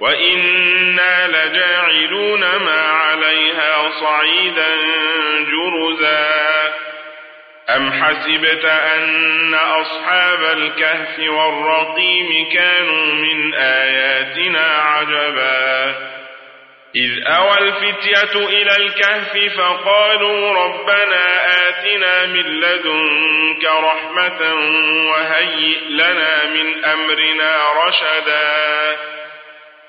وَإِنَّا لَجَاعِلُونَ مَا عَلَيْهَا صَعِيدًا جُرُزًا أَمْ حَسِبْتَ أَنَّ أَصْحَابَ الْكَهْفِ وَالرَّقِيمِ كَانُوا مِنْ آيَاتِنَا عَجَبًا إِذْ أَوَى الْفِتْيَةُ إِلَى الْكَهْفِ فَقَالُوا رَبَّنَا آتِنَا مِنْ لَدُنْكَ رَحْمَةً وَهَيِّئْ لَنَا مِنْ أَمْرِنَا رَشَدًا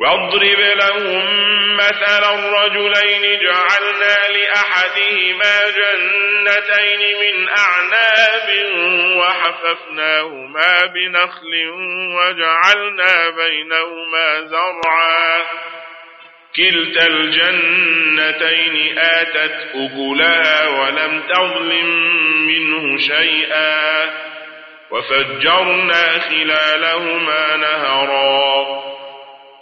واضرب لهم مثلا الرجلين جعلنا لأحدهما جنتين من أعناب وحففناهما بنخل وجعلنا بينهما زرعا كلتا الجنتين آتت أبلها ولم تظلم منه شيئا وفجرنا خلالهما نهرا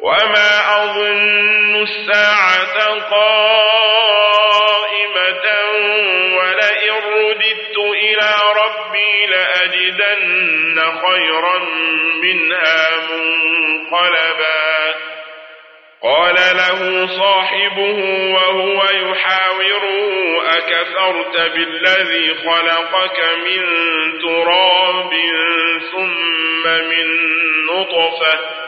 وما أظن الساعة قائمة ولئن رددت إلى ربي لأجدن خيرا منها منقلبا قال له صاحبه وهو يحاوره أكثرت بالذي خلقك من تراب ثم من نطفة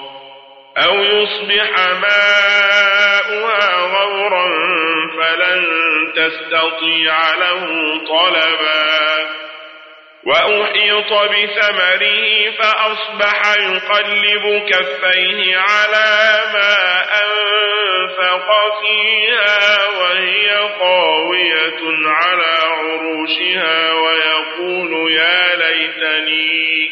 أو يصبح ماؤها غورا فلن تستطيع له طلبا وأحيط بثمره فأصبح يقلب كفيه على ما أنفق فيها وهي قاوية على عروشها ويقول يا ليتني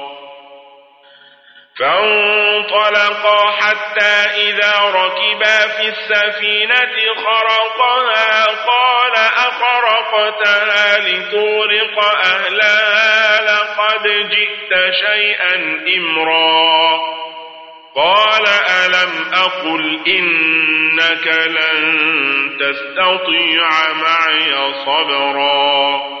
فانطلقا حتى إذا ركبا في السفينة خرقها قال أخرقتها لتورق أهلها لقد جئت شيئا إمرا. قال ألم أقل إنك لن تستطيع معي صبرا.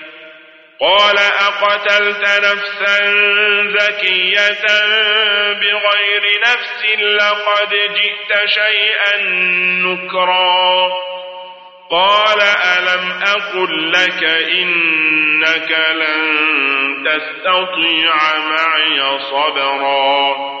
قال أقتلت نفسا ذكية بغير نفس لقد جئت شيئا نكرا. قال ألم أقل لك إنك لن تستطيع معي صبرا.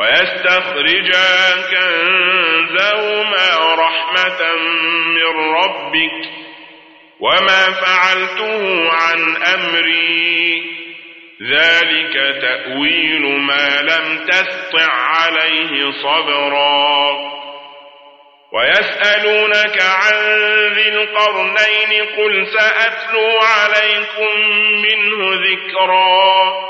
ويستخرج كنزهما رحمة من ربك وما فعلته عن أمري ذلك تأويل ما لم تستع عليه صبرا ويسألونك عن ذي القرنين قل سأتلو عليكم منه ذكرا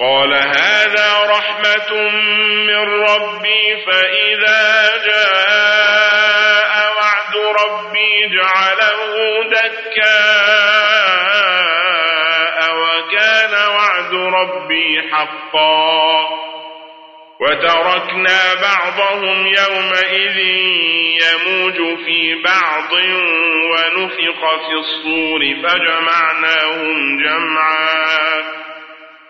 قال هذا رحمة من ربي فإذا جاء وعد ربي جعله دكاء وكان وعد ربي حقا. وتركنا بعضهم يومئذ يموج في بعض ونفق في الصور فجمعناهم جمعا.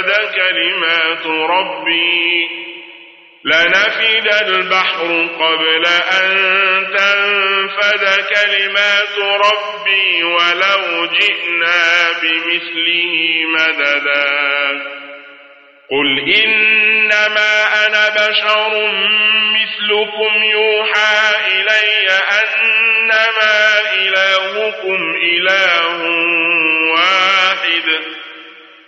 نفد كلمات ربي لنفد البحر قبل أن تنفذ كلمات ربي ولو جئنا بمثله مددا. قل إنما أنا بشر مثلكم يوحى إلي أنما إلهكم إله واحد.